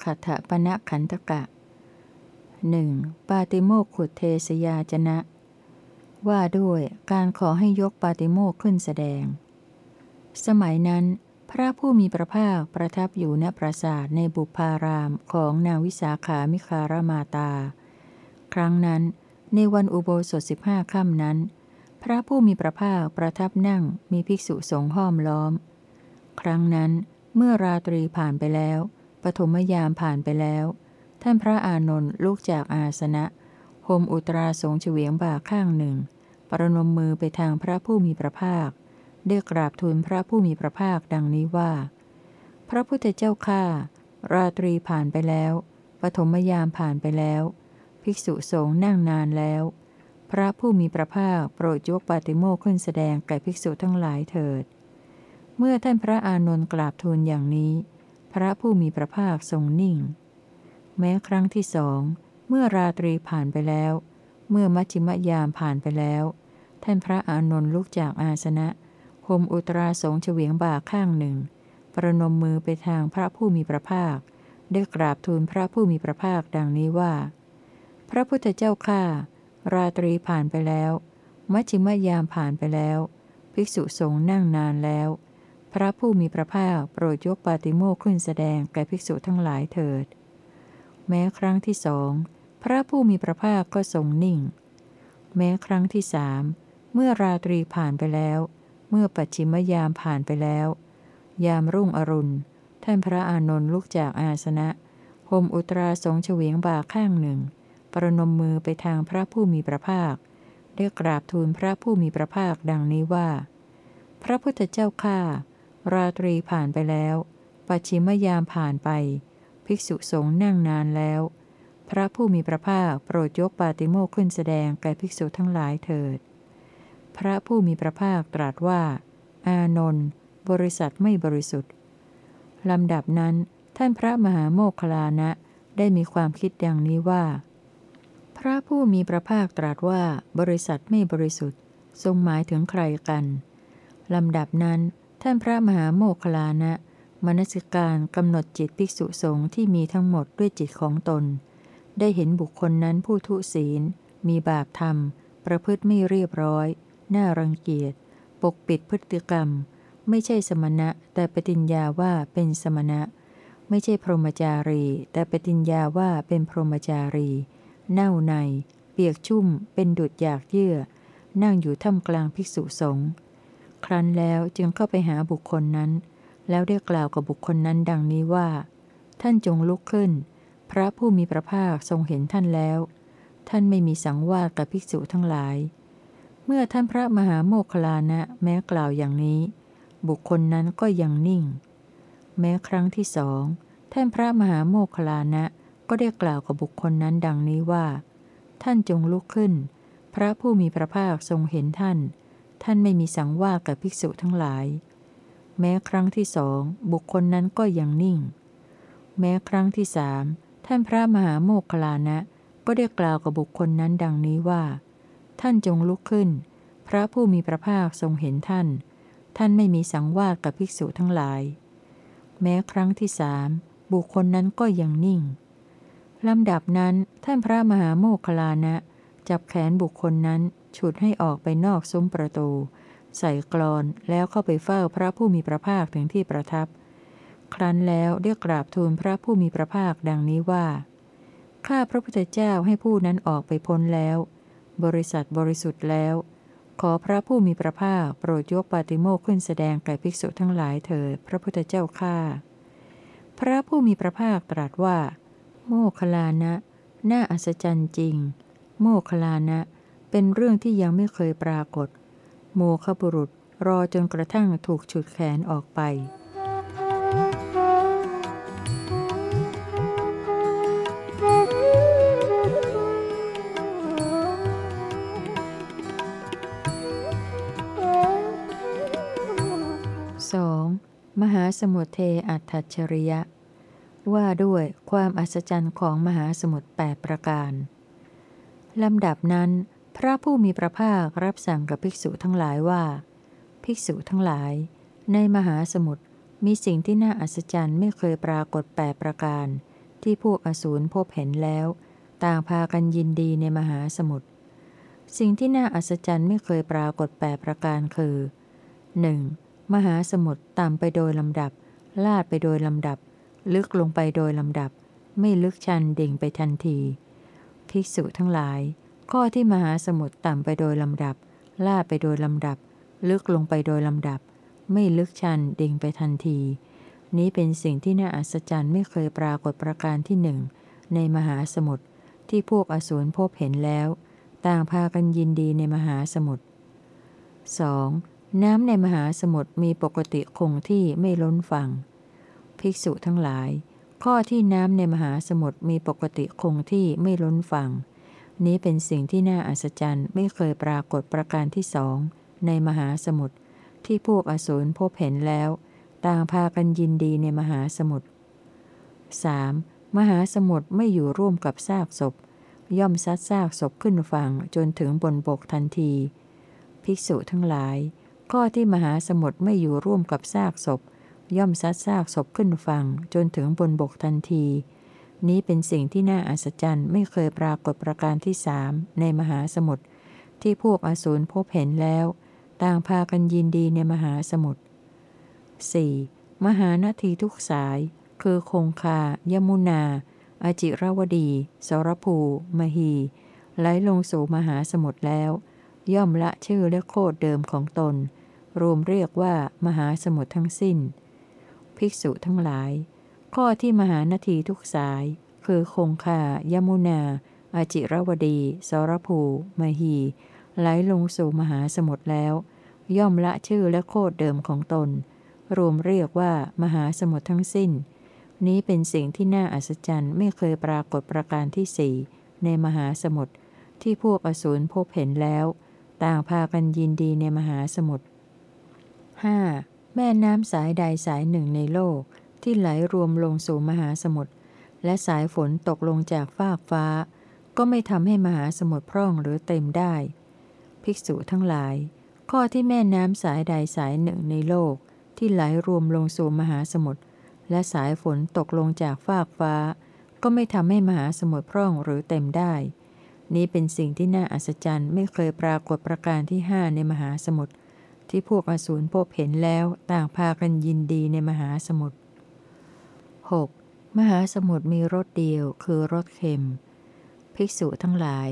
ติโมกขถปณะขันตกะหนึ่งปาติโมกขุเทสยาจนะ ว่าด้วยการขอให้ยกปาติโมกขึ้นแสดง สมัยนั้น พระผู้มีพระภาคประทับอยู่ณปราสาทในบุพารามของนางวิสาขามิคารมาตา ครั้งนั้นในวันอุโบสถสิบห้าค่ำนั้น พระผู้มีพระภาคประทับนั่งมีภิกษุสงฆ์ห้อมล้อม ครั้งนั้นเมื่อราตรีผ่านไปแล้ว ปฐมยามผ่านไปแล้ว ท่านพระอานนท์ลุกจากอาสนะห่มอุตราสงเฉวียงบ่าข้างหนึ่ง ประนมมือไปทางพระผู้มีพระภาค ได้กราบทูลพระผู้มีพระภาคดังนี้ว่า พระพุทธเจ้าข้าราตรีผ่านไปแล้ว ปฐมยามผ่านไปแล้ว ภิกษุสงฆ์นั่งนานแล้ว พระผู้มีพระภาคโปรดยกปาติโมขึ้นแสดงแก่ภิกษุทั้งหลายเถิด เมื่อท่านพระอานนท์กราบทูลอย่างนี้ พระผู้มีพระภาคทรงนิ่ง แม้ครั้งที่สอง เมื่อราตรีผ่านไปแล้ว เมื่อมัชฌิมยามผ่านไปแล้ว ท่านพระอานนท์ลุกจากอาสนะห่มอุตราสงเฉวียงบ่าข้างหนึ่ง ประนมมือไปทางพระผู้มีพระภาค ได้กราบทูลพระผู้มีพระภาคดังนี้ว่า พระพุทธเจ้าข้าราตรีผ่านไปแล้ว มัชฌิมยามผ่านไปแล้ว ภิกษุสงฆ์นั่งนานแล้ว พระผู้มีพระภาคโปรดยกปาติโมกขึ้นแสดงแก่ภิกษุทั้งหลายเถิด แม้ครั้งที่สองพระผู้มีพระภาคก็ทรงนิ่ง แม้ครั้งที่สามเมื่อราตรีผ่านไปแล้ว เมื่อปัจฉิมยามผ่านไปแล้ว ยามรุ่งอรุณ ท่านพระอานนท์ลุกจากอาสนะห่มอุตราสงเฉวียงบ่าข้างหนึ่ง ประนมมือไปทางพระผู้มีพระภาค ได้กราบทูลพระผู้มีพระภาคดังนี้ว่า พระพุทธเจ้าข้า ราตรีผ่านไปแล้ว ปัจฉิมยามผ่านไป ภิกษุสงฆ์นั่งนานแล้ว พระผู้มีพระภาคโปรดยกปาติโมกขึ้นแสดงแก่ภิกษุทั้งหลายเถิด พระผู้มีพระภาคตรัสว่า อานนท์บริษัทไม่บริสุทธิ์ลำดับนั้น ท่านพระมหาโมคคลานะได้มีความคิดดังนี้ว่า พระผู้มีพระภาคตรัสว่า บริษัทไม่บริสุทธิ์ ทรงหมายถึงใครกันลำดับนั้น ท่านพระมหาโมคลานะมนสิการกำหนดจิตภิกษุสงฆ์ที่มีทั้งหมดด้วยจิตของตน ได้เห็นบุคคลนั้นผู้ทุศีล มีบาปธรรม ประพฤติไม่เรียบร้อย น่ารังเกียจ ปกปิดพฤติกรรม ไม่ใช่สมณะ แต่ปฏิญญาว่าเป็นสมณะ ไม่ใช่พรหมจารี แต่ปฏิญญาว่าเป็นพรหมจารี เน่าใน เปียกชุ่ม เป็นดุดอยากเยื่อ นั่งอยู่ท่ามกลางภิกษุสงฆ์ ครั้นแล้วจึงเข้าไปหาบุคคลนั้น แล้วได้กล่าวกับบุคคลนั้นดังนี้ว่า ท่านจงลุกขึ้น พระผู้มีพระภาคทรงเห็นท่านแล้ว ท่านไม่มีสังวาสกับภิกษุทั้งหลาย เมื่อท่านพระมหาโมคลานะแม้กล่าวอย่างนี้ บุคคลนั้นก็ยังนิ่ง แม้ครั้งที่สองท่านพระมหาโมคคลานะก็ได้กล่าวกับบุคคลนั้นดังนี้ว่า ท่านจงลุกขึ้น พระผู้มีพระภาคทรงเห็นท่าน ท่านไม่มีสังวาสกับภิกษุทั้งหลาย แม้ครั้งที่สองบุคคลนั้นก็ยังนิ่ง แม้ครั้งที่สามท่านพระมหาโมคคลานะก็ได้กล่าวกับบุคคลนั้นดังนี้ว่า ท่านจงลุกขึ้น พระผู้มีพระภาคทรงเห็นท่าน ท่านไม่มีสังวาสกับภิกษุทั้งหลาย แม้ครั้งที่สามบุคคลนั้นก็ยังนิ่งลำดับนั้นท่านพระมหาโมคคลานะจับแขนบุคคลนั้น ฉุดให้ออกไปนอกซุ้มประตู ใส่กรอนแล้วเข้าไปเฝ้าพระผู้มีพระภาคถึงที่ประทับ ครั้นแล้วเรียกกราบทูลพระผู้มีพระภาคดังนี้ว่า ข้าพระพุทธเจ้าให้ผู้นั้นออกไปพ้นแล้ว บริษัทบริสุทธิ์แล้ว ขอพระผู้มีพระภาคโปรดยกปาติโมกขึ้นแสดงแก่ภิกษุทั้งหลายเถิดพระพุทธเจ้าข้าพระผู้มีพระภาคตรัสว่า โมคลานะ น่าอัศจรรย์จริง โมคลานะ เป็นเรื่องที่ยังไม่เคยปรากฏ โมคบุรุษรอจนกระทั่งถูกฉุดแขนออกไป 2. มหาสมุทเทอัตถจริยะ ว่าด้วยความอัศจรรย์ของมหาสมุทร8ประการ ลำดับนั้น พระผู้มีพระภาครับสั่งกับภิกษุทั้งหลายว่า ภิกษุทั้งหลาย ในมหาสมุทรมีสิ่งที่น่าอัศจรรย์ไม่เคยปรากฏแปประการ ที่พวกอสูรพบเห็นแล้ว ต่างพากันยินดีในมหาสมุทรสิ่งที่น่าอัศจรรย์ไม่เคยปรากฏแปประการคือ 1. มหาสมุทรต่ำไปโดยลำดับ ลาดไปโดยลำดับ ลึกลงไปโดยลำดับ ไม่ลึกชันดิ่งไปทันที ภิกษุทั้งหลาย ข้อที่มหาสมุทรต่ำไปโดยลำดับ ล่าไปโดยลำดับ ลึกลงไปโดยลำดับ ไม่ลึกชันดิ่งไปทันที นี้เป็นสิ่งที่น่าอัศจรรย์ไม่เคยปรากฏประการที่หนึ่งในมหาสมุทรที่พวกอสูรพบเห็นแล้ว ต่างพากันยินดีในมหาสมุทร 2. น้ำในมหาสมุทรมีปกติคงที่ไม่ล้นฝั่ง ภิกษุทั้งหลาย ข้อที่น้ำในมหาสมุทรมีปกติคงที่ไม่ล้นฝั่ง นี้เป็นสิ่งที่น่าอัศจรรย์ไม่เคยปรากฏประการที่สองในมหาสมุทรที่พวกอสูรพบเห็นแล้ว ต่างพากันยินดีในมหาสมุทร 3. มหาสมุทรไม่อยู่ร่วมกับซากศพ ย่อมซัดซากศพขึ้นฝั่งจนถึงบนบกทันที ภิกษุทั้งหลาย ข้อที่มหาสมุทรไม่อยู่ร่วมกับซากศพ ย่อมซัดซากศพขึ้นฝั่งจนถึงบนบกทันที นี้เป็นสิ่งที่น่าอัศจรรย์ไม่เคยปรากฏประการที่สามในมหาสมุทรที่พวกอสูรพบเห็นแล้ว ต่างพากันยินดีในมหาสมุทร 4. มหานาทีทุกสาย คือคงคา ยมุนา อจิรวดี สรภู มหี ไหลลงสู่มหาสมุทรแล้ว ย่อมละชื่อและโคดเดิมของตน รวมเรียกว่ามหาสมุทรทั้งสิ้น ภิกษุทั้งหลาย ข้อที่มหานาทีทุกสาย คือคงคา ยมุนา อาจิรวดี สรภู มหี ไหลลงสู่มหาสมุทรแล้ว ย่อมละชื่อและโคดเดิมของตน รวมเรียกว่ามหาสมุทรทั้งสิ้น นี้เป็นสิ่งที่น่าอัศจรรย์ไม่เคยปรากฏประการที่สี่ในมหาสมุทรที่พวกอสูรพบเห็นแล้ว ต่างพากันยินดีในมหาสมุทร 5. แม่น้ำสายใดสายหนึ่งในโลก ที่ไหลรวมลงสู่มหาสมุทรและสายฝนตกลงจากฟากฟ้า ก็ไม่ทำให้มหาสมุทรพร่องหรือเต็มได้ ภิกษุทั้งหลาย ข้อที่แม่น้ำสายใดสายหนึ่งในโลก ที่ไหลรวมลงสู่มหาสมุทรและสายฝนตกลงจากฟากฟ้า ก็ไม่ทำให้มหาสมุทรพร่องหรือเต็มได้ นี้เป็นสิ่งที่น่าอัศจรรย์ไม่เคยปรากฏประการที่ห้าในมหาสมุทรที่พวกอสูรพบเห็นแล้วต่างพากันยินดีในมหาสมุทร 6. มหาสมุทรมีรสเดียวคือรสเค็ม ภิกษุทั้งหลาย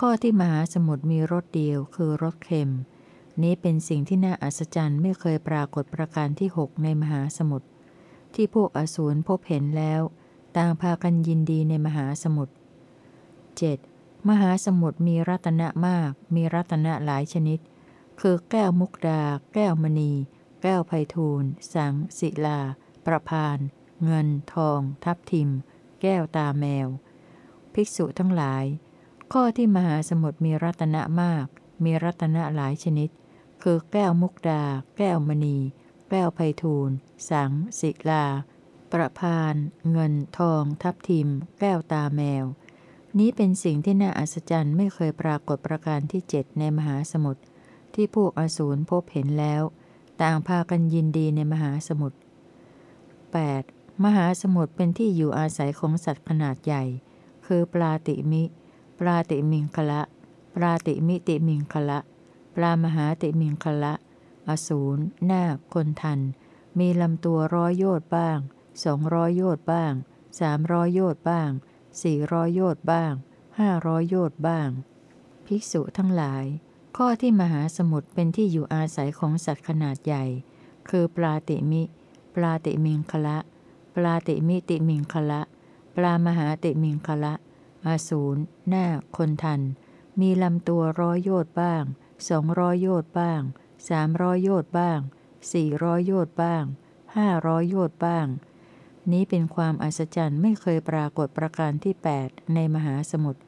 ข้อที่มหาสมุทรมีรสเดียวคือรสเค็ม นี้เป็นสิ่งที่น่าอัศจรรย์ไม่เคยปรากฏประการที่หกในมหาสมุทรที่พวกอสูรพบเห็นแล้ว ต่างพากันยินดีในมหาสมุทร 7. มหาสมุทรมีรัตนะมาก มีรัตนะหลายชนิด คือแก้วมุกดา แก้วมณี แก้วไพทูลสัง ศิลา ประพาน เงิน ทอง ทับทิม แก้วตาแมว ภิกษุทั้งหลาย ข้อที่มหาสมุทรมีรัตนะมาก มีรัตนะหลายชนิด คือแก้วมุกดา แก้วมณี แก้วไพทูลสัง ศิลา ประพาน เงิน ทอง ทับทิม แก้วตาแมว นี้เป็นสิ่งที่น่าอัศจรรย์ไม่เคยปรากฏประการที่เจ็ดในมหาสมุทรที่พวกอสูรพบเห็นแล้ว ต่างพากันยินดีในมหาสมุทร 8. มหาสมุทรเป็นที่อยู่อาศัยของสัตว์ขนาดใหญ่ คือปลาติมิ ปลาติมิงคละ ปลาติมิติมิงคละ ปลามหาติมิงคละ อสูรนาคคนทัน มีลำตัวร้อยโยชน์บ้างสองร้อยโยชน์บ้างสามร้อยโยชน์บ้างสี่ร้อยโยชน์บ้างห้าร้อยโยชน์บ้าง ภิกษุทั้งหลาย ข้อที่มหาสมุทรเป็นที่อยู่อาศัยของสัตว์ขนาดใหญ่ คือปลาติมิ ปลาติมิงคละ ปลาติมิติมิงคละ ปลามหาติมิงคละอสูรนาคนทัน มีลำตัวร้อยโยชน์บ้าง สองร้อยโยชน์บ้างสามร้อยโยชน์บ้างสี่ร้อยโยชน์บ้างห้าร้อยโยชน์บ้าง นี้เป็นความอัศจรรย์ไม่เคยปรากฏประการที่ 8 ในมหาสมุทร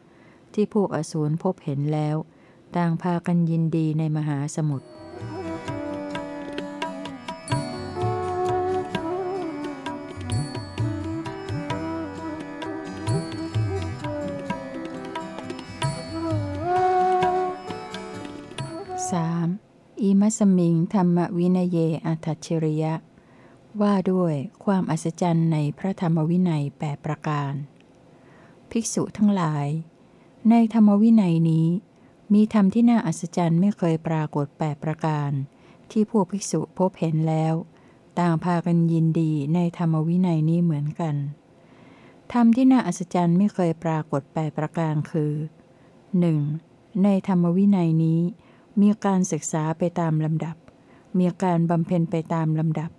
ที่พวกอสูรพบเห็นแล้ว ต่างพากันยินดีในมหาสมุทร 3. อิมัสมิงธรรมวินเยอัตถชริยะ ว่าด้วยความอัศจรรย์ในพระธรรมวินัยแปประการ ภิกษุทั้งหลาย ในธรรมวินัยนี้ มีธรรมที่น่าอัศจรรย์ไม่เคยปรากฏแปประการ ที่พวกภิกษุพบเห็นแล้ว ต่างพากันยินดีในธรรมวินัยนี้เหมือนกัน ธรรมที่น่าอัศจรรย์ไม่เคยปรากฏแปประการคือ 1. ในธรรมวินัยนี้ มีการศึกษาไปตามลำดับ มีการบำเพ็ญไปตามลำดับ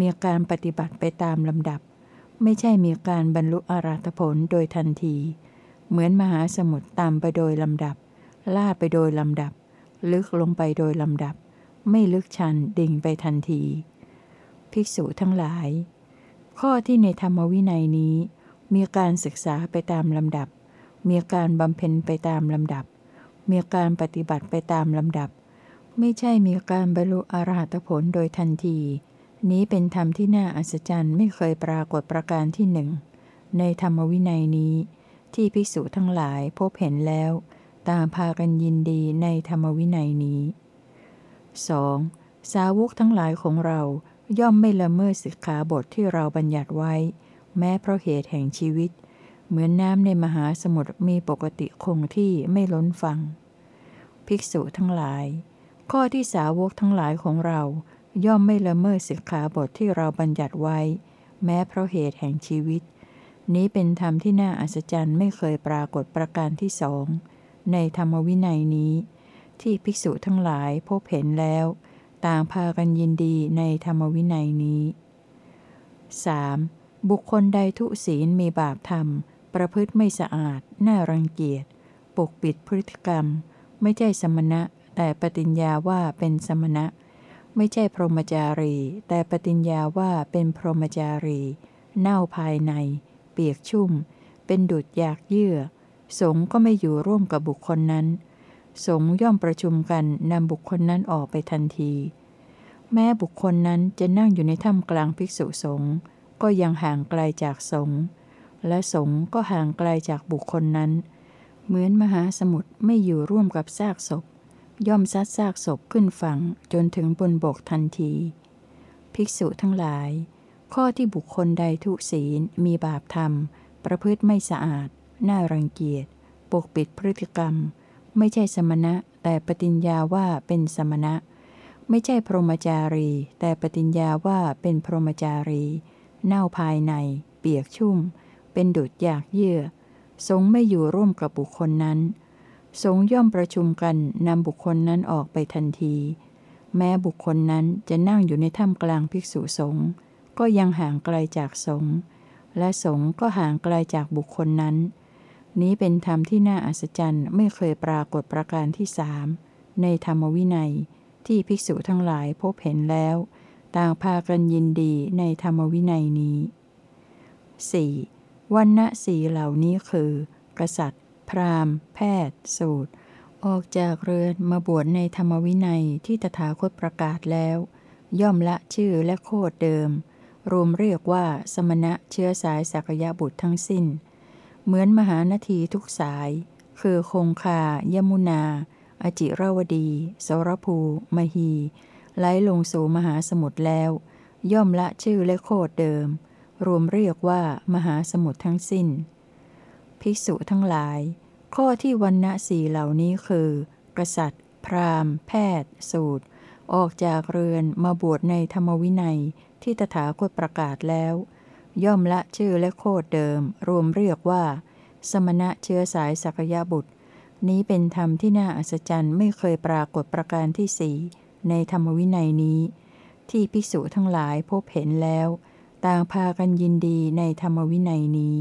มีการปฏิบัติไปตามลำดับ ไม่ใช่มีการบรรลุอาราธผลโดยทันที เหมือนมหาสมุทรตามไปโดยลำดับลาดไปโดยลำดับ ลึกลงไปโดยลำดับ ไม่ลึกชันดิ่งไปทันที ภิกษุทั้งหลาย ข้อที่ในธรรมวินัยนี้ มีการศึกษาไปตามลำดับ มีการบำเพ็ญไปตามลำดับ มีการปฏิบัติไปตามลำดับ ไม่ใช่มีการบรรลุอรหัตผลโดยทันที นี้เป็นธรรมที่น่าอัศจรรย์ไม่เคยปรากฏประการที่หนึ่ง ในธรรมวินัยนี้ ที่ภิกษุทั้งหลายพบเห็นแล้ว ต่างพากันยินดีในธรรมวินัยนี้ 2. สาวกทั้งหลายของเราย่อมไม่ละเมิดสิกขาบทที่เราบัญญัติไว้ แม้เพราะเหตุแห่งชีวิต เหมือนน้ำในมหาสมุทรมีปกติคงที่ไม่ล้นฟัง ภิกษุทั้งหลาย ข้อที่สาวกทั้งหลายของเรา ย่อมไม่ละเมิดสิกขาบทที่เราบัญญัติไว้ แม้เพราะเหตุแห่งชีวิต นี้เป็นธรรมที่น่าอัศจรรย์ไม่เคยปรากฏประการที่สอง ในธรรมวินัยนี้ ที่ภิกษุทั้งหลายพบเห็นแล้ว ต่างพากันยินดีในธรรมวินัยนี้ 3. บุคคลใดทุศีลมีบาปธรรม ประพฤติไม่สะอาด น่ารังเกียจ ปกปิดพฤติกรรม ไม่ใช่สมณะ แต่ปฏิญญาว่าเป็นสมณะ ไม่ใช่พรหมจารี แต่ปฏิญญาว่าเป็นพรหมจารี เน่าภายใน เปียกชุ่ม เป็นดุดอยากเยื่อ สงก็ไม่อยู่ร่วมกับบุคคลนั้น สงย่อมประชุมกันนำบุคคลนั้นออกไปทันที แม้บุคคลนั้นจะนั่งอยู่ในถ้ำกลางภิกษุสงฆ์ก็ยังห่างไกลจากสงฆ์ และสงฆ์ก็ห่างไกลจากบุคคลนั้น เหมือนมหาสมุทรไม่อยู่ร่วมกับซากศพ ย่อมซัดซากศพขึ้นฝั่งจนถึงบนบกทันที ภิกษุทั้งหลาย ข้อที่บุคคลใดทุศีลมีบาปธรรม ประพฤติไม่สะอาด น่ารังเกียจปกปิดพฤติกรรม ไม่ใช่สมณะแต่ปฏิญญาว่าเป็นสมณะ ไม่ใช่พรหมจารี แต่ปฏิญญาว่าเป็นพรหมจารี เน่าภายใน เปียกชุ่ม เป็นดุดอยากเยื่อ สงไม่อยู่ร่วมกับบุคคลนั้น สงย่อมประชุมกันนำบุคคลนั้นออกไปทันที แม้บุคคลนั้นจะนั่งอยู่ในถ้ำกลางภิกษุสงฆ์ก็ยังห่างไกลจากสงฆ์และสงฆ์ก็ห่างไกลจากบุคคลนั้น นี้เป็นธรรมที่น่าอัศจรรย์ไม่เคยปรากฏประการที่สามในธรรมวินัย ที่ภิกษุทั้งหลายพบเห็นแล้ว ต่างพากันยินดีในธรรมวินัยนี้ 4. วันณะสีเหล่านี้คือ กษัตริย์ พราหมณ์ แพทย์ สูตร ออกจากเรือนมาบวชในธรรมวินัยที่ตถาคตประกาศแล้ว ย่อมละชื่อและโคดเดิม รวมเรียกว่าสมณะเชื้อสายสักยะบุตรทั้งสิ้น เหมือนมหานาทีทุกสาย คือคงคา ยมุนา อจิราวดี สรภู มหีไหลลงสู่มหาสมุทรแล้ว ย่อมละชื่อและโคดเดิม รวมเรียกว่ามหาสมุทรทั้งสิ้น ภิกษุทั้งหลาย ข้อที่วันณะสีเหล่านี้คือ กษัตริย์ พราหมณ์ แพทย์ สูตร ออกจากเรือนมาบวชในธรรมวินัยที่ตถาคตประกาศแล้ว ย่อมละชื่อและโคดเดิม รวมเรียกว่า สมณะเชื้อสายสักยบุตร นี้เป็นธรรมที่น่าอัศจรรย์ไม่เคยปรากฏประการที่สี่ในธรรมวินัยนี้ ที่ภิกษุทั้งหลายพบเห็นแล้ว ต่างพากันยินดีในธรรมวินัยนี้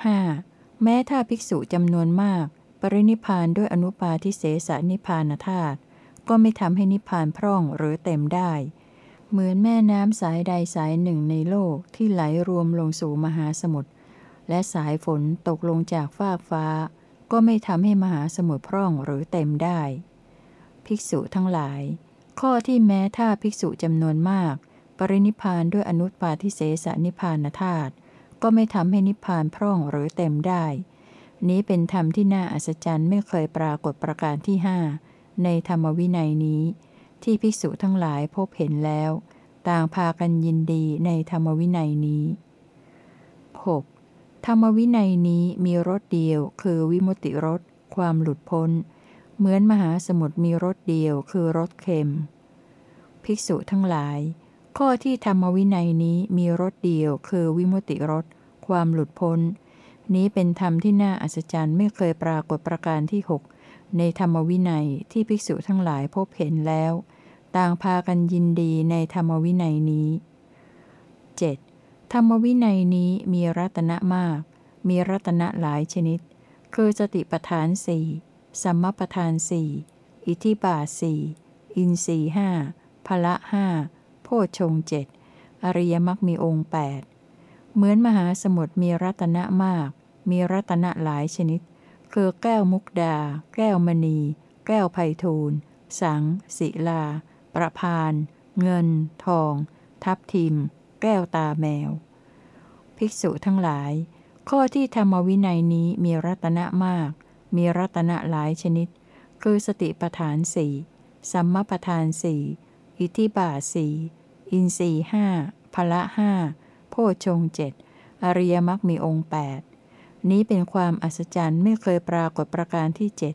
5. แม้ถ้าภิกษุจำนวนมาก ปรินิพานด้วยอนุปาทิเสสนิพานธาตุก็ไม่ทำให้นิพานพร่องหรือเต็มได้ เหมือนแม่น้ำสายใดสายหนึ่งในโลกที่ไหลรวมลงสู่มหาสมุทรและสายฝนตกลงจากฟากฟ้า ก็ไม่ทำให้มหาสมุทรพร่องหรือเต็มได้ ภิกษุทั้งหลาย ข้อที่แม้ถ้าภิกษุจำนวนมาก รินิพานด้วยอนุปาทิเสสนิพานธาตุก็ไม่ทำให้นิพพานพร่องหรือเต็มได้ นี้เป็นธรรมที่น่าอัศจรรย์ไม่เคยปรากฏประการที่ห้าในธรรมวินัยนี้ ที่ภิกษุทั้งหลายพบเห็นแล้ว ต่างพากันยินดีในธรรมวินัยนี้ 6. ธรรมวินัยนี้มีรสเดียว คือวิมุติรสความหลุดพ้น เหมือนมหาสมุทรมีรสเดียวคือรสเค็ม ภิกษุทั้งหลาย ข้อที่ธรรมวินัยนี้มีรสเดียวคือวิมุติรสความหลุดพ้น นี้เป็นธรรมที่น่าอัศจรรย์ไม่เคยปรากฏประการที่หกในธรรมวินัยที่ภิกษุทั้งหลายพบเห็นแล้ว ต่างพากันยินดีในธรรมวินัยนี้ 7. ธรรมวินัยนี้มีรัตนะมาก มีรัตนะหลายชนิด คือสติปทานสี่สัมมปทานสี่อิทิบาสี่อินสี่ห้าพละห้า โพชงเจ็ดอริยมรรคมีองค์แปดเหมือนมหาสมุทรมีรัตนะมาก มีรัตนะหลายชนิด คือแก้วมุกดา แก้วมณี แก้วไพทูลสัง ศิลา ประพาน เงิน ทอง ทับทิม แก้วตาแมว ภิกษุทั้งหลาย ข้อที่ธรรมวินัยนี้มีรัตนะมาก มีรัตนะหลายชนิด คือสติปทานสี่สัมมาปทานสี่อิทิบาสี อินสีห้าพละห้าโพชงเจ็ดอริยมรรคมีองค์แปดนี้เป็นความอัศจรรย์ไม่เคยปรากฏประการที่เจ็ด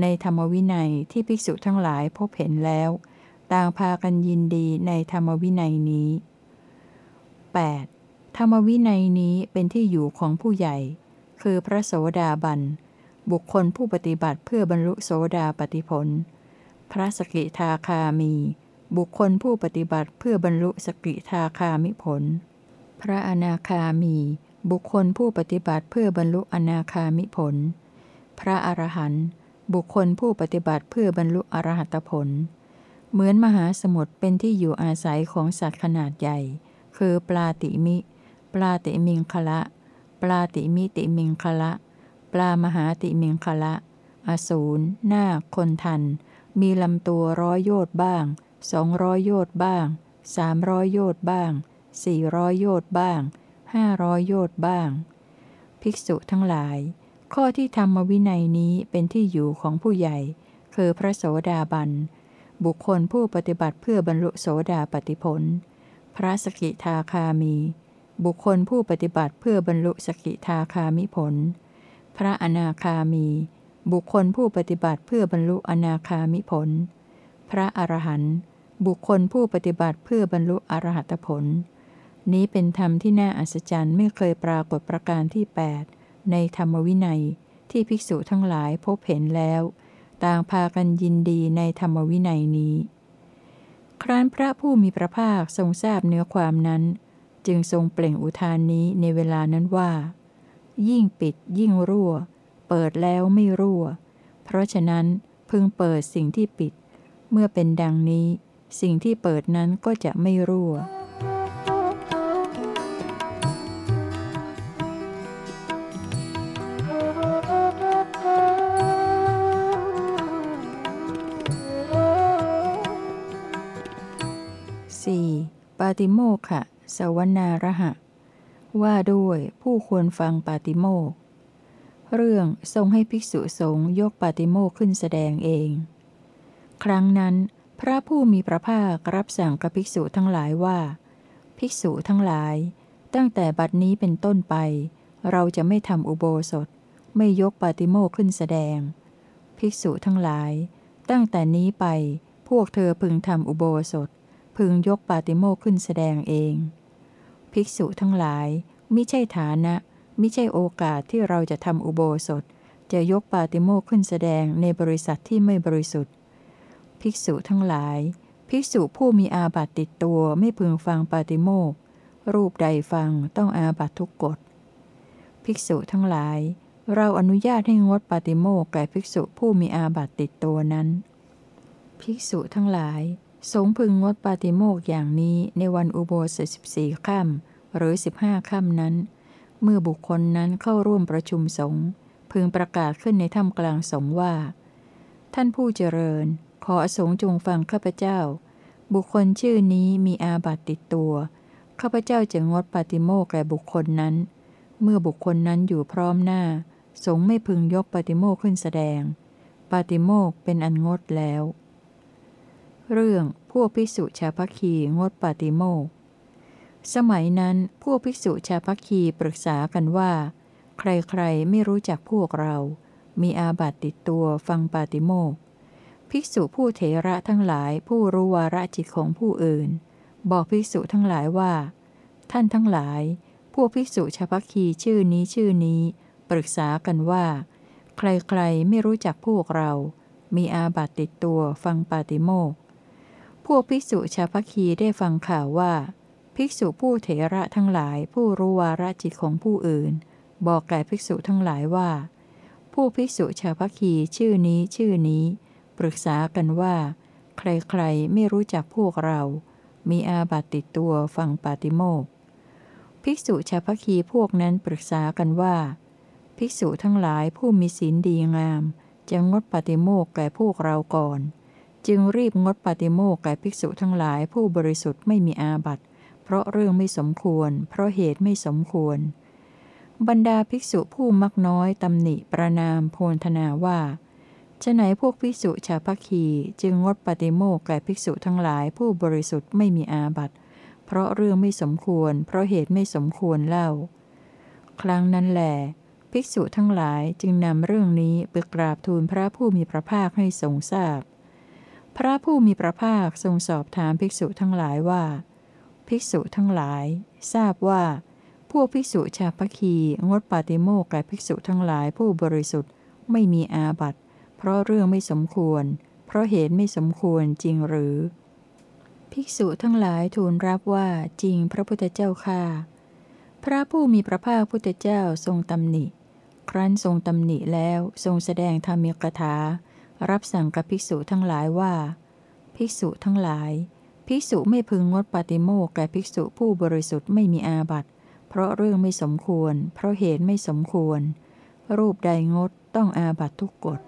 ในธรรมวินัยที่ภิกษุทั้งหลายพบเห็นแล้ว ต่างพากันยินดีในธรรมวินัยนี้ 8. ธรรมวินัยนี้เป็นที่อยู่ของผู้ใหญ่ คือพระโสดาบัน บุคคลผู้ปฏิบัติเพื่อบรรลุโสดาปติผล พระสกิทาคามี บุคคลผู้ปฏิบัติเพื่อบรรลุสกิทาคามิผล พระอนาคามี บุคคลผู้ปฏิบัติเพื่อบรรลุอนาคามิผล พระอรหันต์บุคคลผู้ปฏิบัติเพื่อบรรลุอรหัตผล เหมือนมหาสมุทรเป็นที่อยู่อาศัยของสัตว์ขนาดใหญ่ คือปลาติมิ ปลาติมิงคละ ปลาติมิติมิงคละ ปลามหาติมิงคละ อสูรหน้าคนทัน มีลำตัวร้อยโยต์บ้าง สองร้อยโยต์บ้างสามร้อยโยต์บ้างสี่ร้อยโยต์บ้างห้าร้อยโยต์บ้าง ภิกษุทั้งหลาย ข้อที่ธรรมวินัยนี้เป็นที่อยู่ของผู้ใหญ่ คือพระโสดาบัน บุคคลผู้ปฏิบัติเพื่อบรรลุโสดาปติผล พระสกิทาคามี บุคคลผู้ปฏิบัติเพื่อบรรลุสกิทาคามิผล พระอนาคามี บุคคลผู้ปฏิบัติเพื่อบรรลุอนาคามิผล พระอรหันต์บุคคลผู้ปฏิบัติเพื่อบรรลุอรหัตผล นี้เป็นธรรมที่น่าอัศจรรย์ไม่เคยปรากฏประการที่ 8 ในธรรมวินัยที่ภิกษุทั้งหลายพบเห็นแล้ว ต่างพากันยินดีในธรรมวินัยนี้ ครั้นพระผู้มีพระภาคทรงทราบเนื้อความนั้น จึงทรงเปล่งอุทานนี้ในเวลานั้นว่า ยิ่งปิดยิ่งรั่ว เปิดแล้วไม่รั่ว เพราะฉะนั้นพึงเปิดสิ่งที่ปิด เมื่อเป็นดังนี้ สิ่งที่เปิดนั้นก็จะไม่รั่ว 4. ปาติโมกขะสวนาระหะ ว่าด้วยผู้ควรฟังปาติโมก เรื่องทรงให้ภิกษุสงฆ์ยกปาติโมกขึ้นแสดงเอง ครั้งนั้น พระผู้มีพระภาครับสั่งกับภิกษุทั้งหลายว่า ภิกษุทั้งหลาย ตั้งแต่บัดนี้เป็นต้นไป เราจะไม่ทำอุโบสถ ไม่ยกปาติโมขึ้นแสดง ภิกษุทั้งหลาย ตั้งแต่นี้ไปพวกเธอพึงทำอุโบสถ พึงยกปาติโมขึ้นแสดงเอง ภิกษุทั้งหลายมิใช่ฐานะมิใช่โอกาสที่เราจะทำอุโบสถ จะยกปาติโมขึ้นแสดงในบริษัทที่ไม่บริสุทธิ์ ภิกษุทั้งหลาย ภิกษุผู้มีอาบัติติดตัวไม่พึงฟังปาติโมกรูปใดฟังต้องอาบัตทุกกฎ ภิกษุทั้งหลาย เราอนุญาตให้งดปาติโมกแก่ภิกษุผู้มีอาบัติติดตัวนั้น ภิกษุทั้งหลาย สงพึงงดปาติโมกอย่างนี้ในวันอุโบสถสิบสี่ค่ำหรือสิบห้าค่ำนั้น เมื่อบุคคลนั้นเข้าร่วมประชุมสงฆ์พึงประกาศขึ้นในถ้ำกลางสงฆ์ว่า ท่านผู้เจริญ ออสงจงฟังข้าพเจ้า บุคคลชื่อนี้มีอาบัติติดตัว ข้าพเจ้าจะงดปาติโมกแก่บุคคลนั้น เมื่อบุคคลนั้นอยู่พร้อมหน้า สงไม่พึงยกปาติโมกขึ้นแสดง ปาติโมกเป็นอันงดแล้ว เรื่องพวกภิกษุชาพัคีงดปาติโมกสมัยนั้นพวกภิกษุชาพัคีปรึกษากันว่า ใครๆไม่รู้จักพวกเรา มีอาบัติติดตัวฟังปาติโมก ภิกษุผู้เถระทั้งหลายผู้รู้วาระจิตของผู้อื่น บอกภิกษุทั้งหลายว่า ท่านทั้งหลาย พวกภิกษุชาวพัคีชื่อนี้ชื่อนี้ ปรึกษากันว่า ใครๆไม่รู้จักพวกเรา มีอาบัติติดตัวฟังปาติโมกพวกภิกษุชาวพัคีได้ฟังข่าวว่า ภิกษุผู้เถระทั้งหลายผู้รู้วาระจิตของผู้อื่น บอกแก่ภิกษุทั้งหลายว่า ผู้ภิกษุชาวพัคีชื่อนี้ชื่อนี้ ปรึกษากันว่า ใครๆไม่รู้จักพวกเรา มีอาบัติติดตัวฟังปาติโมกภิกษุชาพัคีพวกนั้นปรึกษากันว่า ภิกษุทั้งหลายผู้มีศีลดีงาม จะงดปาติโมกแก่พวกเราก่อน จึงรีบงดปฏิโมกแก่ภิกษุทั้งหลายผู้บริสุทธิ์ไม่มีอาบัติ เพราะเรื่องไม่สมควร เพราะเหตุไม่สมควร บรรดาภิกษุผู้มักน้อยตำหนิประนามโพลธนาว่า ฉไหนพวกภิกษุชาพัคีจึงงดปฏิโมกแก่ภิกษุทั้งหลายผู้บริสุทธิ์ไม่มีอาบัติ เพราะเรื่องไม่สมควร เพราะเหตุไม่สมควรเล่า ครั้งนั้นแหลภิกษุทั้งหลายจึงนำเรื่องนี้ไปกราบทูลพระผู้มีพระภาคให้ทรงทราบพระผู้มีพระภาคทรงสอบถามภิกษุทั้งหลายว่า ภิกษุทั้งหลาย ทราบว่า พวกภิกษุชาพคีงดปาติโมกแก่ภิกษุทั้งหลายผู้บริสุทธิ์ไม่มีอาบัติ เพราะเรื่องไม่สมควร เพราะเหตุไม่สมควรจริงหรือ ภิกษุทั้งหลายทูลรับว่าจริงพระพุทธเจ้าค่าพระผู้มีพระภาคพุทธเจ้าทรงตำหนิ ครั้นทรงตำหนิแล้วทรงแสดงธรรมีกถา รับสั่งกับภิกษุทั้งหลายว่า ภิกษุทั้งหลาย ภิกษุไม่พึงงดปฏิโมกแก่ภิกษุผู้บริสุทธิ์ไม่มีอาบัติ เพราะเรื่องไม่สมควร เพราะเหตุไม่สมควร รูปใดงดต้องอาบัติทุกกฎ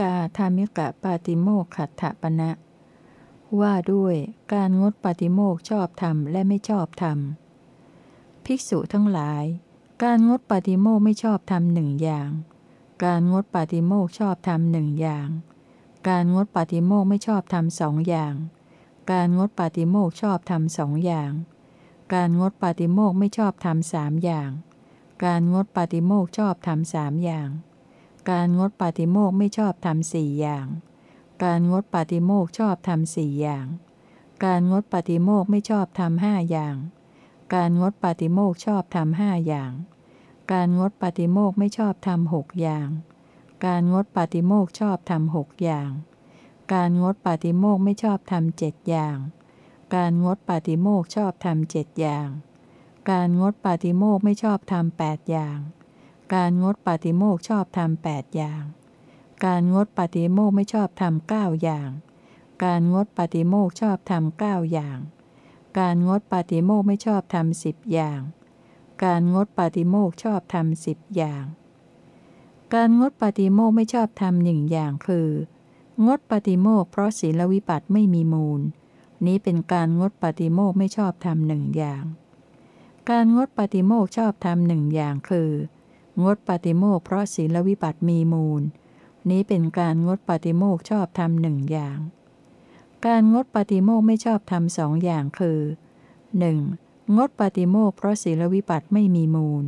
กาธรรมิกะปาติโมกขัตถปณะว่าด้วยการงดปาติโมกชอบธรรมและไม่ชอบธรรม ภิกษุทั้งหลาย การงดปาติโมกไม่ชอบธรรมหนึ่งอย่าง การงดปาติโมกชอบธรรมหนึ่งอย่าง การงดปาติโมกไม่ชอบธรรมสองอย่าง การงดปาติโมกชอบธรรมสองอย่าง การงดปาติโมกไม่ชอบธรรมสามอย่าง การงดปาติโมกชอบธรรมสามอย่าง การงดปาติโมกไม่ชอบทำสี่อย่าง การงดปาติโมกชอบทำสี่อย่าง การงดปาติโมกไม่ชอบทำห้าอย่าง การงดปาติโมกชอบทำห้าอย่าง การงดปาติโมกไม่ชอบทำหกอย่าง การงดปาติโมกชอบทำหกอย่าง การงดปาติโมกไม่ชอบทำเจ็ดอย่าง การงดปาติโมกชอบทำเจ็ดอย่าง การงดปาติโมกไม่ชอบทำแปดอย่าง การงดปาติโมกชอบทำแปดอย่าง การงดปาติโมกไม่ชอบทำเก้าอย่าง การงดปาติโมกชอบทำเก้าอย่าง การงดปาติโมกไม่ชอบทำสิบอย่าง การงดปาติโมกชอบทำสิบอย่าง การงดปาติโมกไม่ชอบทำหนึ่งอย่างคือ งดปาติโมกเพราะศีลวิปัตไม่มีมูล นี้เป็นการงดปาติโมกไม่ชอบทำหนึ่งอย่าง การงดปาติโมกชอบทำหนึ่งอย่างคือ งดปฏิโมกเพราะศีลวิบัติมีมูล นี้เป็นการงดปฏิโมกชอบทำหนึ่งอย่าง การงดปฏิโมกไม่ชอบทำสองอย่างคือ 1. งดปฏิโมกเพราะศีลวิบัติไม่มีมูล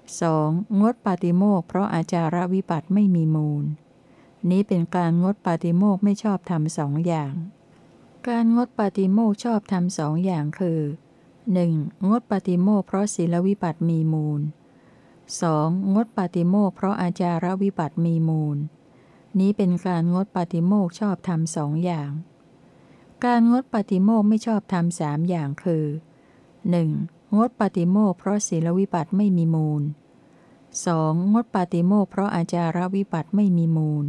2. งดปฏิโมกเพราะอาจารวิบัติไม่มีมูล นี้เป็นการงดปฏิโมกไม่ชอบทำสองอย่าง การงดปฏิโมกชอบทำสองอย่างคือ 1. งดปฏิโมกเพราะศีลวิบัติมีมูล 2. งดปาติโมกเพราะอาจารวิบัติมีมูล นี้เป็นการงดปาติโมกชอบทำสองอย่าง การงดปาติโมกไม่ชอบทำสามอย่างคือ 1. งดปาติโมกเพราะศีลวิบัติไม่มีมูล 2. งดปาติโมกเพราะอาจารวิบัติไม่มีมูล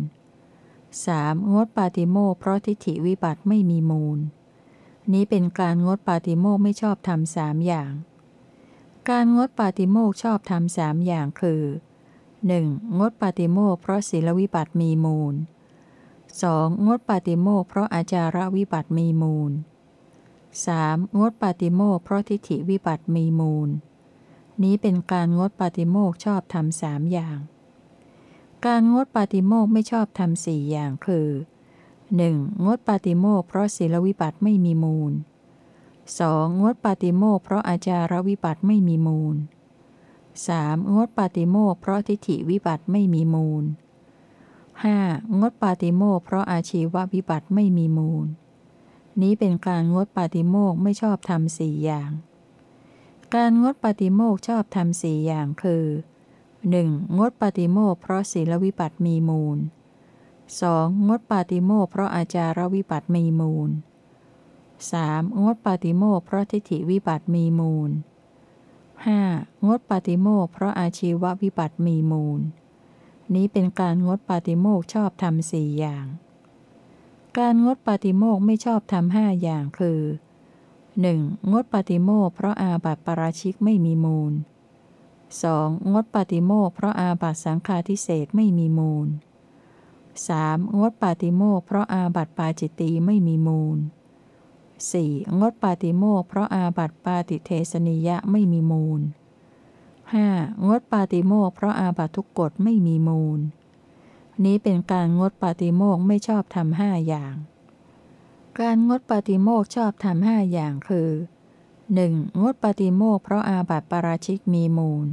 3. งดปาติโมกเพราะทิฏฐิวิบัติไม่มีมูล นี้เป็นการงดปาติโมกไม่ชอบทำสามอย่าง การงดปาติโมกชอบทำสามอย่างคือ 1. งดปาติโมกเพราะศีลวิบัติมีมูล 2. งดปาติโมกเพราะอาจารวิบัติมีมูล 3. งดปาติโมกเพราะทิฏฐิวิบัติมีมูล นี้เป็นการงดปาติโมกชอบทำสามอย่าง การงดปาติโมกไม่ชอบทำสี่อย่างคือ 1. งดปาติโมกเพราะศีลวิบัติไม่มีมูล 2. งดปาติโมกเพราะอาจารวิบัติไม่มีมูล 3. งดปาติโมกเพราะทิฏฐิวิบัติไม่มีมูล 5. งดปาติโมกเพราะอาชีววิบัติไม่มีมูล นี้เป็นการงดปาติโมกไม่ชอบทำสี่อย่าง การงดปาติโมกชอบทำสี่อย่างคือ 1. งดปาติโมกเพราะศีลวิบัติมีมูล 2. งดปาติโมกเพราะอาจารวิบัติมีมูล 3. งดปาติโมกเพราะทิฏฐิวิบัติมีมูล 5. งดปาติโมกเพราะอาชีววิบัติมีมูล นี้เป็นการงดปาติโมกชอบทำสี่อย่าง การงดปาติโมกไม่ชอบทำห้าอย่างคือ 1. งดปาติโมกเพราะอาบัติปราชิกไม่มีมูล 2. งดปาติโมกเพราะอาบัติสังฆาทิเศษไม่มีมูล 3. งดปาติโมกเพราะอาบัติปาจิตตีไม่มีมูล 4. งดปาติโมกเพราะอาบัติปาติเทสนิยะไม่มีมูล 5. งดปาติโมกเพราะอาบัติทุกกฎไม่มีมูล นี้เป็นการงดปาติโมกไม่ชอบทำห้าอย่าง การงดปาติโมกชอบทำห้าอย่างคือ 1. งดปาติโมกเพราะอาบัติปาราชิกมีมูล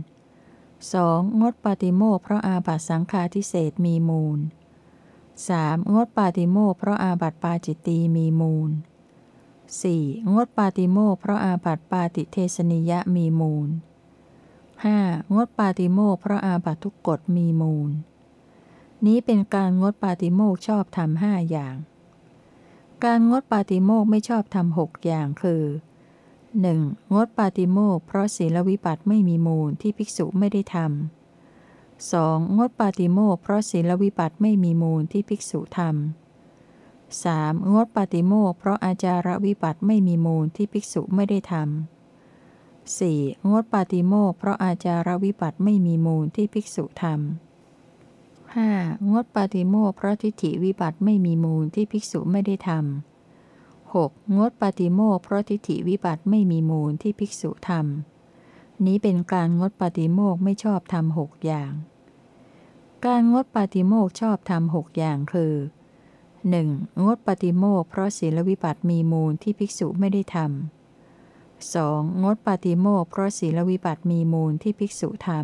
2. งดปาติโมกเพราะอาบัติสังฆาทิเศษมีมูล 3. งดปาติโมกเพราะอาบัติปาจิตตีมีมูล 4. งดปาติโมกเพราะอาบัติปาติเทสนิยะมีมูล 5. งดปาติโมกเพราะอาบัติทุกกฎมีมูล นี้เป็นการงดปาติโมกชอบทำห้าอย่าง การงดปาติโมกไม่ชอบทำหกอย่างคือ 1. งดปาติโมกเพราะศีลวิบัติไม่มีมูลที่ภิกษุไม่ได้ทำ 2. งดปาติโมกเพราะศีลวิบัติไม่มีมูลที่ภิกษุทำ 3. งดปาติโมกเพราะอาจารวิบัติไม่มีมูลที่ภิกษุไม่ได้ทำ 4. งดปาติโมกเพราะอาจารวิบัติไม่มีมูลที่ภิกษุทำ 5. งดปาติโมกเพราะทิฏฐิวิบัติไม่มีมูลที่ภิกษุไม่ได้ทำ 6. งดปาติโมกเพราะทิฏฐิวิบัติไม่มีมูลที่ภิกษุทำ นี้เป็นการงดปาติโมกไม่ชอบทำหกอย่าง การงดปาติโมกชอบทำหกอย่างคือ 1. งดปฏิโมกเพราะศีลวิบัติมีมูลที่ภิกษุไม่ได้ทำ 2. งดปฏิโมกเพราะศีลวิบัติมีมูลที่ภิกษุทำ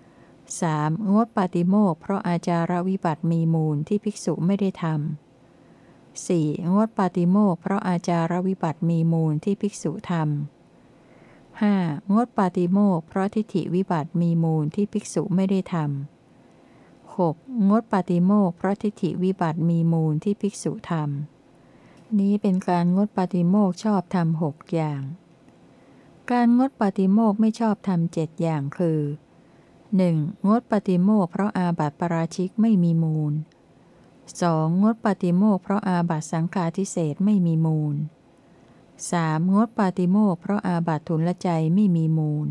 3. งดปฏิโมกเพราะอาจารวิบัติมีมูลที่ภิกษุไม่ได้ทำ 4. งดปฏิโมกเพราะอาจารวิบัติมีมูลที่ภิกษุทำ 5. งดปฏิโมกเพราะทิฏฐิวิบัติมีมูลที่ภิกษุไม่ได้ทำ 6. งดปาติโมกเพราะทิฏฐิวิบัติมีมูลที่ภิกษุทำนี้เป็นการงดปาติโมกชอบทำหกอย่าง การงดปาติโมกไม่ชอบทำเจ็ดอย่างคือ 1. งดปาติโมกเพราะอาบัติปราชิกไม่มีมูล 2. งดปาติโมกเพราะอาบัติสังฆาทิเศษไม่มีมูล 3. งดปาติโมกเพราะอาบัติทุนละใจไม่มีมูล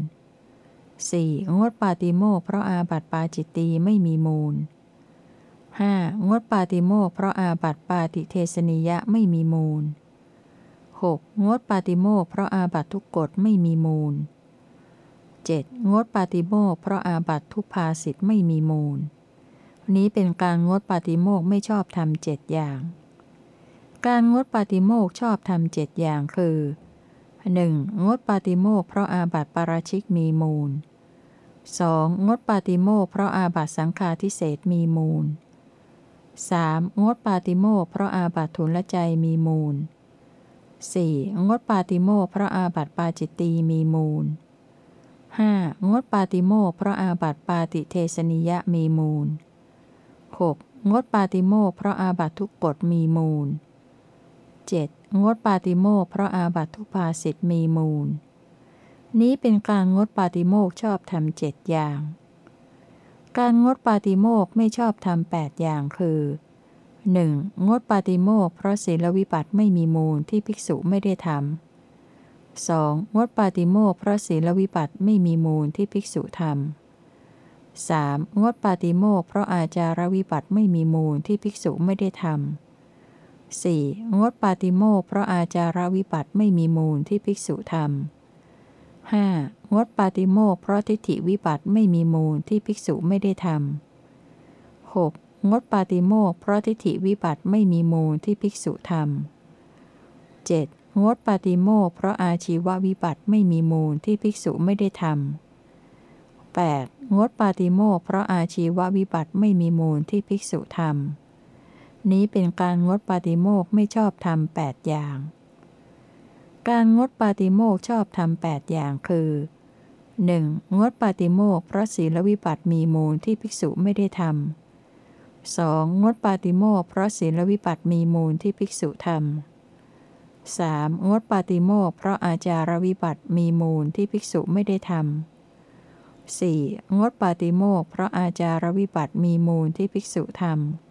4. งดปาติโมกเพราะอาบัติปาจิตตีไม่มีมูล 5. งดปาติโมกเพราะอาบัติปาติเทสนิยะไม่มีมูล 6. งดปาติโมกเพราะอาบัติทุกกฎไม่มีมูล 7. งดปาติโมกเพราะอาบัติทุพภาสิทธิ์ไม่มีมูล นี้เป็นการงดปาติโมกไม่ชอบทำเจ็ดอย่าง การงดปาติโมกข์ชอบธรรมเจ็ดอย่างคือ 1. งดปาติโมกข์เพราะอาบัติปาราชิกมีมูล 2. งดปาติโมกข์เพราะอาบัติสังฆาทิเศษมีมูล 3. งดปาติโมกข์เพราะอาบัติถุลลัจจัยมีมูล 4. งดปาติโมกข์เพราะอาบัติปาจิตตีย์มีมูล 5. งดปาติโมกข์เพราะอาบัติปาฏิเทสนียะมีมูล 6. งดปาติโมกเพราะอาบัติทุกกฎมีมูล 7. งดปาติโมกเพราะอาบัตทุพาสิทธิ์มีมูล นี้เป็นการงดปาติโมกชอบทำเจ็ดอย่าง การงดปาติโมกไม่ชอบทำแปดอย่างคือ 1. งดปาติโมกเพราะศีลวิบัติไม่มีมูลที่ภิกษุไม่ได้ทำ 2. งดปาติโมกเพราะศีลวิบัติไม่มีมูลที่ภิกษุทำ 3. งดปาติโมกเพราะอาจารวิบัติไม่มีมูลที่ภิกษุไม่ได้ทำ 4. งดปาติโมกเพราะอาจารวิบัติไม่มีมูลที่ภิกษุทำ 5. งดปาติโมกเพราะทิฏฐิวิบัติไม่มีมูลที่ภิกษุไม่ได้ทำ 6. งดปาติโมกเพราะทิฏฐิวิบัติไม่มีมูลที่ภิกษุทำ 7. งดปาติโมกเพราะอาชีววิบัติไม่มีมูลที่ภิกษุไม่ได้ทำ 8. งดปาติโมกเพราะอาชีววิบัติไม่มีมูลที่ภิกษุทำ นี้เป็นการงดปาติโมกไม่ชอบทำแปดอย่าง การงดปาติโมกชอบทำแปดอย่างคือ 1. งดปาติโมกเพราะศีลวิบัติมีมูลที่ภิกษุไม่ได้ทำ 2. งดปาติโมกเพราะศีลวิบัติมีมูลที่ภิกษุทำ 3. งดปาติโมกเพราะอาจารวิบัติมีมูลที่ภิกษุไม่ได้ทำ 4. งดปาติโมกเพราะอาจารวิบัติมีมูลที่ภิกษุทำ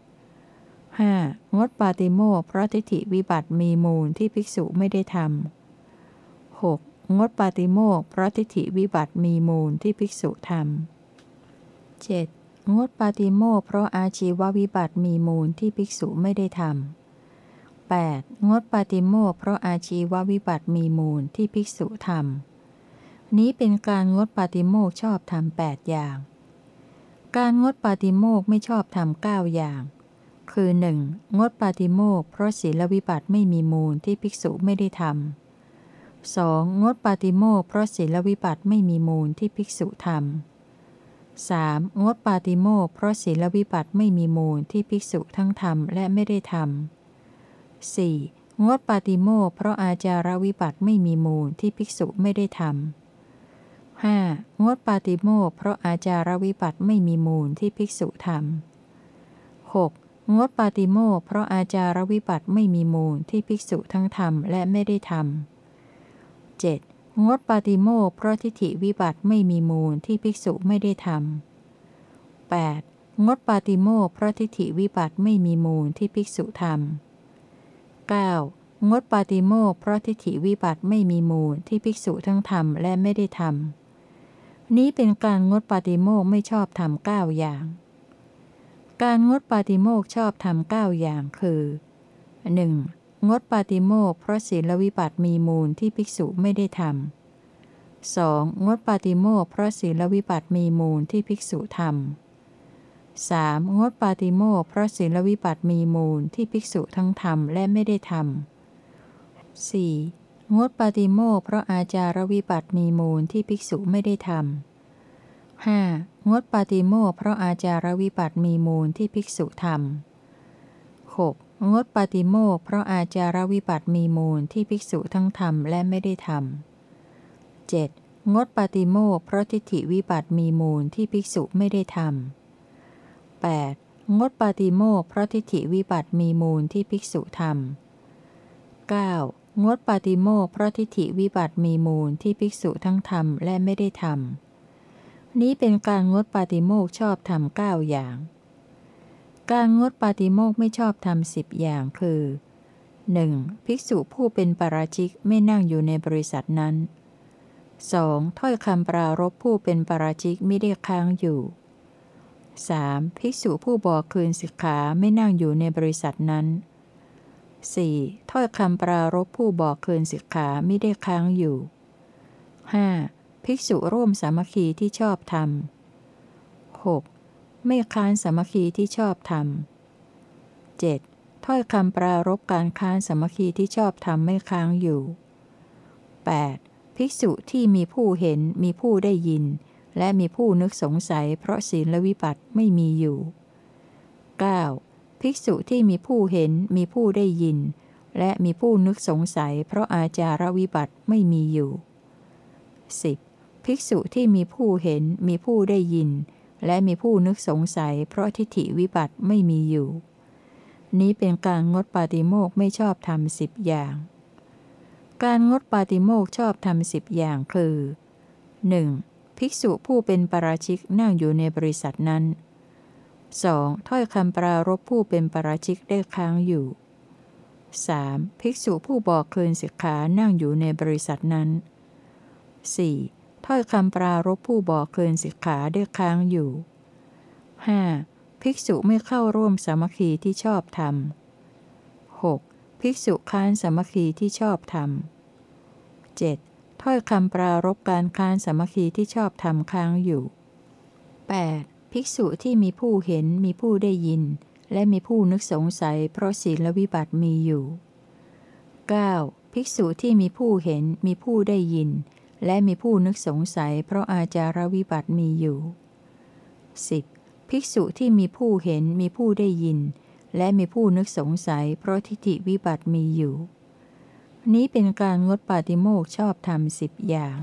5. งดปาติโมกเพราะทิฏฐิวิบัติมีมูลที่ภิกษุไม่ได้ทำ 6. งดปาติโมกเพราะทิฏฐิวิบัติมีมูลที่ภิกษุทำ 7. งดปาติโมกเพราะอาชีววิบัติมีมูลที่ภิกษุไม่ได้ทำ 8. งดปาติโมกเพราะอาชีววิบัติมีมูลที่ภิกษุทำ นี้เป็นการงดปาติโมกชอบทำแปดอย่าง การงดปาติโมกไม่ชอบทำเก้าอย่าง คือ 1. งดปาติโมกเพราะศีลวิบัติไม่มีมูลที่ภิกษุไม่ได้ทำ 2. งดปาติโมกเพราะศีลวิบัติไม่มีมูลที่ภิกษุทำ 3. งดปาติโมกเพราะศีลวิบัติไม่มีมูลที่ภิกษุทั้งทำและไม่ได้ทำ 4. งดปาติโมกเพราะอาจารวิบัติไม่มีมูลที่ภิกษุไม่ได้ทำ 5. งดปาติโมกเพราะอาจารวิปัตไม่มีมูลที่ภิกษุทำ 6. งดปาติโมกเพราะอาจารวิปัตไม่มีมูลที่ภิกษุทั้งทำและไม่ได้ทำ 7. งดปาติโมกเพราะทิฏฐิวิบัตไม่มีมูลที่ภิกษุไม่ได้ทำ 8. งดปาติโมกเพราะทิฏฐิวิบัตไม่มีมูลที่ภิกษุทำ 9. งดปาติโมกเพราะทิฏฐิวิบัตไม่มีมูลที่ภิกษุทั้งทำและไม่ได้ทำนี้เป็นการงดปาติโมกไม่ชอบทำเก้าอย่าง การงดปาติโมกชอบทำเก้าอย่างคือ 1. งดปาติโมกเพราะศีลวิบัติมีมูลที่ภิกษุไม่ได้ทำ 2. งดปาติโมกเพราะศีลวิบัติมีมูลที่ภิกษุทำ 3. งดปาติโมกเพราะศีลวิบัติมีมูลที่ภิกษุทั้งทำและไม่ได้ทำ 4. งดปาติโมกเพราะอาจารวิบัติมีมูลที่ภิกษุไม่ได้ทำ 5. งดปาติโมกเพราะอาจารวิบัติมีมูลที่ภิกษุทำ 6. งดปาติโมกเพราะอาจารวิบัติมีมูลที่ภิกษุทั้งทำและไม่ได้ทำ 7. งดปาติโมกเพราะทิฏฐิวิบัติมีมูลที่ภิกษุไม่ได้ทำ 8. งดปาติโมกเพราะทิฏฐิวิบัติมีมูลที่ภิกษุทำ 9. งดปาติโมกเพราะทิฏฐิวิบัติมีมูลที่ภิกษุทั้งทำและไม่ได้ทำ นี้เป็นการงดปาติโมกชอบทำเก้าอย่าง การงดปาติโมกไม่ชอบทำสิบอย่างคือ 1. ภิกษุผู้เป็นปราชิกไม่นั่งอยู่ในบริษัทนั้น 2. ถ้อยคำปรารบผู้เป็นปราชิกไม่ได้ค้างอยู่ 3. ภิกษุผู้บอกคืนสิกขาไม่นั่งอยู่ในบริษัทนั้น 4. ถ้อยคำปรารบผู้บอกคืนสิกขาไม่ได้ค้างอยู่ 5. ภิกษุร่วมสามัคคีที่ชอบธรรม 6. ไม่ค้านสามัคคีที่ชอบธรรม 7. ถ้อยคำปรารบการค้านสามัคคีที่ชอบธรรมไม่ค้างอยู่ 8. ภิกษุที่มีผู้เห็นมีผู้ได้ยิน และมีผู้นึกสงสัย เพราะศีลวิปัตไม่มีอยู่ 9. ภิกษุที่มีผู้เห็นมีผู้ได้ยิน และมีผู้นึกสงสัย เพราะอาจารวิบัติไม่มีอยู่ 10. ภิกษุที่มีผู้เห็นมีผู้ได้ยิน และมีผู้นึกสงสัย เพราะทิฏฐิวิบัติไม่มีอยู่ นี้เป็นการงดปาติโมกไม่ชอบทำสิบอย่าง การงดปาติโมกชอบทำสิบอย่างคือ 1. ภิกษุผู้เป็นปราชิกนั่งอยู่ในบริษัทนั้น 2. ถ้อยคำปรารบผู้เป็นปราชิกได้ค้างอยู่ 3. ภิกษุผู้บอกคืนสิกขานั่งอยู่ในบริษัทนั้น 4. ถ้อยคำปรารบผู้บอกคืนสิกขาได้ค้างอยู่ 5. ภิกษุไม่เข้าร่วมสามัคคีที่ชอบธรรม 6. ภิกษุค้านสามัคคีที่ชอบธรรม 7. ถ้อยคำปรารบการค้านสามัคคีที่ชอบธรรมค้างอยู่ 8. ภิกษุที่มีผู้เห็นมีผู้ได้ยิน และมีผู้นึกสงสัย เพราะศีลวิบัติมีอยู่ 9. ภิกษุที่มีผู้เห็นมีผู้ได้ยิน และมีผู้นึกสงสัยเพราะอาจารวิบัติมีอยู่ 10. ภิกษุที่มีผู้เห็นมีผู้ได้ยิน และมีผู้นึกสงสัย เพราะทิฏฐิวิบัติมีอยู่ นี้เป็นการงดปาติโมกชอบธรรมสิบอย่าง